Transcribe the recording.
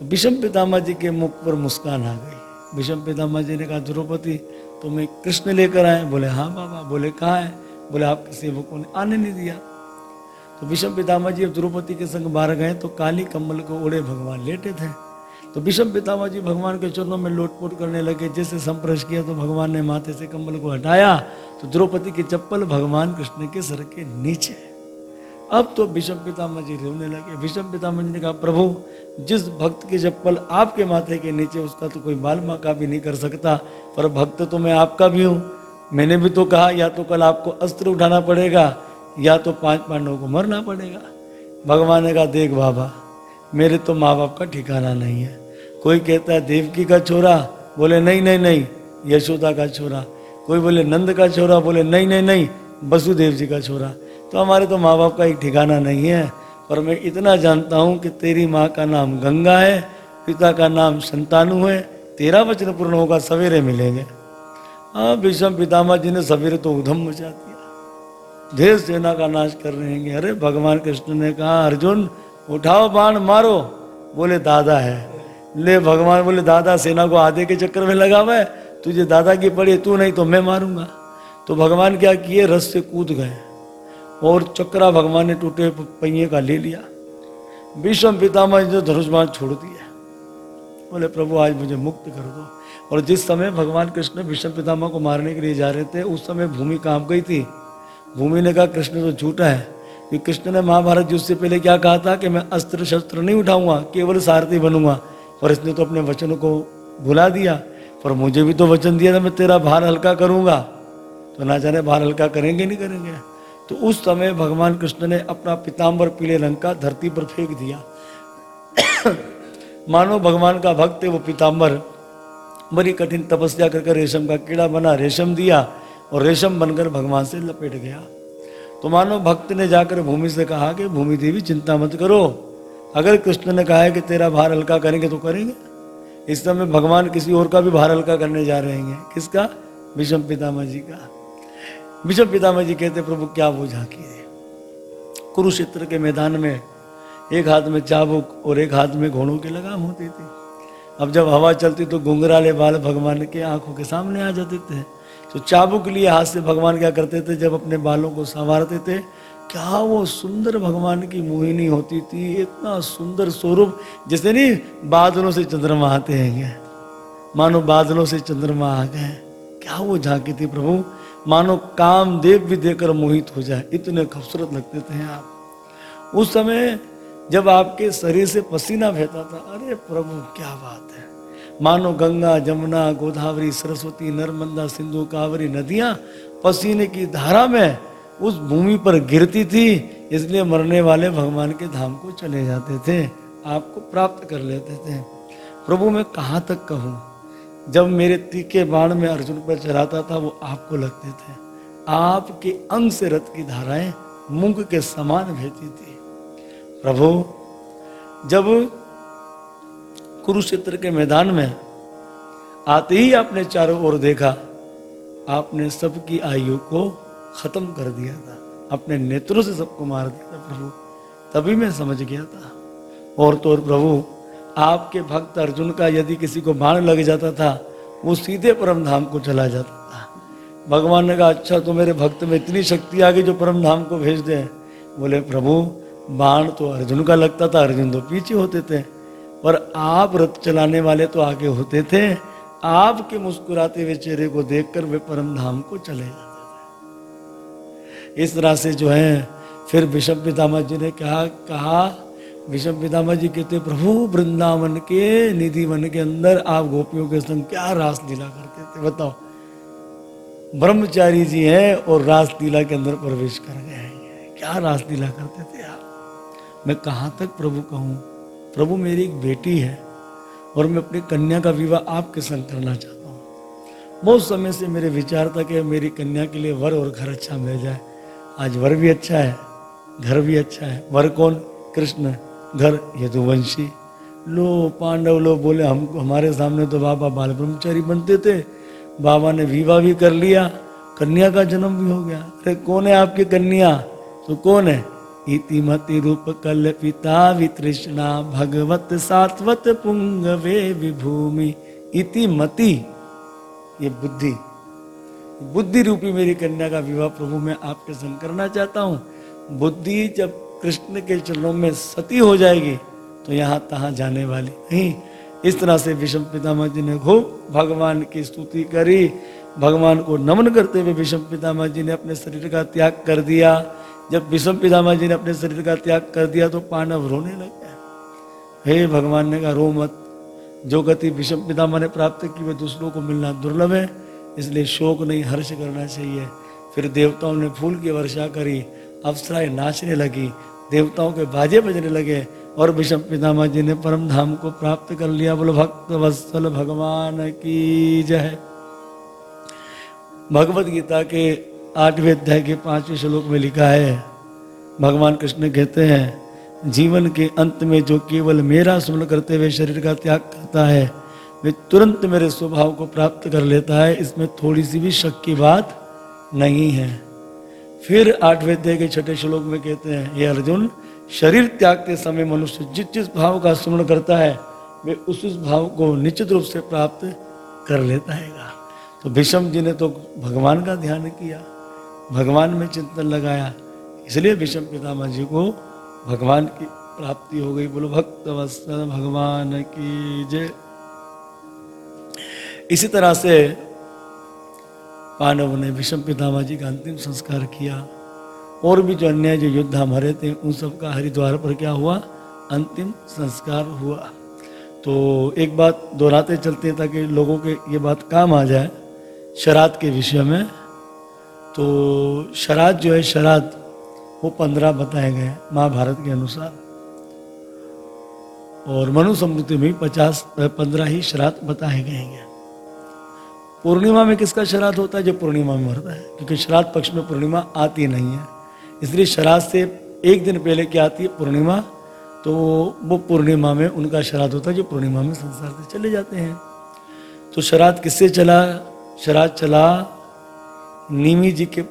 तो विषम पितामा जी के मुख पर मुस्कान आ गई। विषम पितामा जी ने कहा द्रौपदी तुम्हें कृष्ण लेकर आए? बोले हाँ बाबा। बोले, कहाँ है? बोले, आपके सेवकों ने आने नहीं दिया। तो विषम पितामा जी द्रौपदी के संग बाहर गए तो काली कम्बल को ओढ़े भगवान लेटे थे। तो विषम पितामा जी भगवान के चरणों में लोटपोट करने लगे। जैसे संप्रश किया तो भगवान ने माथे से कम्बल को हटाया। तो द्रौपदी की चप्पल भगवान कृष्ण के सर के नीचे। अब तो विषम पितामह जी रोने लगे। विषम पितामह जी ने कहा, प्रभु, जिस भक्त की चप्पल आपके माथे के नीचे, उसका तो कोई बाल का भी नहीं कर सकता, पर भक्त तो मैं आपका भी हूँ। मैंने भी तो कहा, या तो कल आपको अस्त्र उठाना पड़ेगा, या तो पाँच पांडवों को मरना पड़ेगा। भगवान ने कहा, देख बाबा, मेरे तो माँ बाप का ठिकाना नहीं है। कोई कहता है, देवकी का छोरा, बोले, नहीं नहीं नहीं, यशोदा का छोरा। कोई बोले, नंद का छोरा, बोले, नहीं नहीं नहीं, वसुदेव जी का छोरा। तो हमारे तो माँ बाप का एक ठिकाना नहीं है, पर मैं इतना जानता हूँ कि तेरी माँ का नाम गंगा है, पिता का नाम संतानु है, तेरा वचन पूर्ण होगा, सवेरे मिलेंगे। हाँ विषम पितामा जी ने सवेरे तो उधम मचा दिया देश सेना का नाश कर रहे हैं। अरे, भगवान कृष्ण ने कहा, अर्जुन, उठाओ बाण, मारो। बोले, दादा है। ले, भगवान बोले, दादा, सेना को आधे के चक्कर में लगा हुआ है तुझे दादा की पड़ी, तू नहीं तो मैं मारूँगा। तो भगवान क्या किए? रस से कूद गए। और चक्रा भगवान ने टूटे पहिए का ले लिया। विश्वम पितामह ने धनुष बाण छोड़ दिया। बोले, प्रभु, आज मुझे मुक्त कर दो। और जिस समय भगवान कृष्ण विश्व पितामह को मारने के लिए जा रहे थे, उस समय भूमि काँप गई थी। भूमि ने कहा, कृष्ण तो झूठा है। कि कृष्ण ने महाभारत युद्ध से पहले क्या कहा था कि मैं अस्त्र शस्त्र नहीं उठाऊँगा, केवल सारथी बनूँगा। पर इसने तो अपने वचनों को भुला दिया। पर मुझे भी तो वचन दिया था, मैं तेरा भार हल्का करूँगा। तो ना जाने भार हल्का करेंगे, नहीं करेंगे। तो उस समय भगवान कृष्ण ने अपना पिताम्बर पीले रंग का धरती पर फेंक दिया। मानो भगवान का भक्त है वो पिताम्बर बड़ी कठिन तपस्या करके रेशम का कीड़ा बना, रेशम दिया और रेशम बनकर भगवान से लपेट गया। तो मानो भक्त ने जाकर भूमि से कहा कि, भूमि देवी, चिंता मत करो। अगर कृष्ण ने कहा है कि तेरा भार हल्का करेंगे तो करेंगे। इस समय भगवान किसी और का भी भार हल्का करने जा रहे हैं। किसका? विषम पितामह जी का। विषम पितामह जी कहते, प्रभु, क्या वो झांकी है? कुरुक्षेत्र के मैदान में एक हाथ में चाबुक और एक हाथ में घोड़ों की लगाम होती थी। अब जब हवा चलती तो घुंघराले बाल भगवान के आँखों के सामने आ जाते थे। तो चाबुक लिए हाथ से भगवान क्या करते थे, जब अपने बालों को संवारते थे? क्या वो सुंदर भगवान की मोहिनी होती थी? इतना सुंदर स्वरूप जैसे नहीं, बादलों से चंद्रमा आते हैं। मानो बादलों से चंद्रमा आ गए क्या वो झांकी थी, प्रभु? मानो कामदेव भी देकर मोहित हो जाए। इतने खूबसूरत लगते थे आप। उस समय जब आपके शरीर से पसीना बहता था, अरे प्रभु, क्या बात है। मानो गंगा, जमुना, गोदावरी, सरस्वती, नर्मदा, सिंधु, कावरी नदियाँ पसीने की धारा में उस भूमि पर गिरती थी, इसलिए मरने वाले भगवान के धाम को चले जाते थे, आपको प्राप्त कर लेते थे। प्रभु, मैं कहाँ तक कहूँ? जब मेरे तीखे बाण में अर्जुन पर चलाता था, वो आपको लगते थे। आपके अंग से रथ की धाराएँ मुंग के समान बहती थी। प्रभु, जब कुरुक्षेत्र के मैदान में आते ही आपने चारों ओर देखा, आपने सबकी आयु को खत्म कर दिया था। अपने नेत्रों से सबको मार दिया था, प्रभु। तभी मैं समझ गया था। और तो और प्रभु आपके भक्त अर्जुन का यदि किसी को बाण लग जाता था, वो सीधे परम धाम को चला जाता था। भगवान ने कहा अच्छा तो मेरे भक्त में इतनी शक्ति आ गई जो परम धाम को भेज दे। बोले, प्रभु, बाण तो अर्जुन का लगता था, अर्जुन तो पीछे होते थे। पर आप रथ चलाने वाले तो आगे होते थे। आपके मुस्कुराते हुए चेहरे को देखकर वे परम धाम को चले जाते थे। इस तरह से जो है, फिर विषम पितामा जी ने कहा कहा विषम पितामह जी कहते, प्रभु, वृंदावन के निधि वन के अंदर आप गोपियों के संग क्या रास लीला करते थे, बताओ? ब्रह्मचारी जी हैं और रास लीला के अंदर प्रवेश कर गए हैं। क्या रास लीला करते थे आप? मैं कहाँ तक प्रभु कहूँ? प्रभु मेरी एक बेटी है और मैं अपनी कन्या का विवाह आपके संग करना चाहता हूँ। बहुत समय से मेरे विचार था कि मेरी कन्या के लिए वर और घर अच्छा मिल जाए। आज वर भी अच्छा है, घर भी अच्छा है। वर कौन? कृष्ण। घर यदुवंशी। लो पांडव लोग बोले, हम, हमारे सामने तो बाबा बाल ब्रह्मचारी बनते थे। बाबा ने विवाह भी कर लिया, कन्या का जन्म भी हो गया। अरे, कौन है आपकी कन्या? तो कौन है? इति मति रूप कल्पिता वितृष्णा, भगवत सात्वत पुंगवे विभूमि। इति मति, ये बुद्धि। बुद्धि रूपी मेरी कन्या का विवाह प्रभु मैं आपके संग करना चाहता हूँ। बुद्धि जब कृष्ण के चरणों में सती हो जाएगी तो यहाँ तहाँ जाने वाली? नहीं, इस तरह से विषम पितामह जी ने खूब भगवान की स्तुति करी। भगवान को नमन करते हुए विषम पितामह जी ने अपने शरीर का त्याग कर दिया। जब विषम पितामह जी ने अपने शरीर का त्याग कर दिया तो पांडव रोने लगे हे भगवान, ने कहा, रो मत। जो गति विषम पितामह ने प्राप्त की, वह दूसरों को मिलना दुर्लभ है। इसलिए शोक नहीं, हर्ष करना चाहिए। फिर देवताओं ने फूल की वर्षा करी अप्सराएँ नाचने लगी। देवताओं के बाजे बजने लगे और विषम पितामा जी ने परम धाम को प्राप्त कर लिया। बोलो, भक्त वत्सल भगवान की जय। भगवत गीता के आठवें अध्याय के पाँचवें श्लोक में लिखा है, भगवान कृष्ण कहते हैं, जीवन के अंत में जो केवल मेरा स्मरण करते हुए शरीर का त्याग करता है, वे तुरंत मेरे स्वभाव को प्राप्त कर लेता है। इसमें थोड़ी सी भी शक की बात नहीं है। फिर आठवें अध्याय के छठे श्लोक में कहते हैं ये अर्जुन, शरीर त्यागते समय मनुष्य जिस जिस भाव का स्मरण करता है, वे उस उस भाव को निश्चित रूप से प्राप्त कर लेता है तो भीष्म जी ने तो भगवान का ध्यान किया, भगवान में चिंतन लगाया, इसलिए भीष्म पितामह जी को भगवान की प्राप्ति हो गई। बोलो, भक्त भगवान की जय। इसी तरह से पांडवों ने विषम पितामा जी का अंतिम संस्कार किया। और भी जो अन्य जो योद्धा मरे थे, उन सब का हरिद्वार पर क्या हुआ? अंतिम संस्कार हुआ। तो एक बात दोहराते चलते ताकि लोगों के ये बात काम आ जाए शराद के विषय में। तो शराद जो है शराद वो पंद्रह बताए गए महाभारत के अनुसार। और मनुस्मृति में पचास, पंद्रह ही श्राद्ध बताए गए हैं। पूर्णिमा में किसका श्राद्ध होता है? जो पूर्णिमा में मरता है। क्योंकि श्राद्ध पक्ष में पूर्णिमा आती नहीं है। इसलिए श्राद्ध से एक दिन पहले क्या आती है? पूर्णिमा। तो वो पूर्णिमा में उनका श्राद्ध होता है, जो पूर्णिमा में संसार से चले जाते हैं। तो श्राद्ध किससे चला? श्राद्ध चला नीमी जी के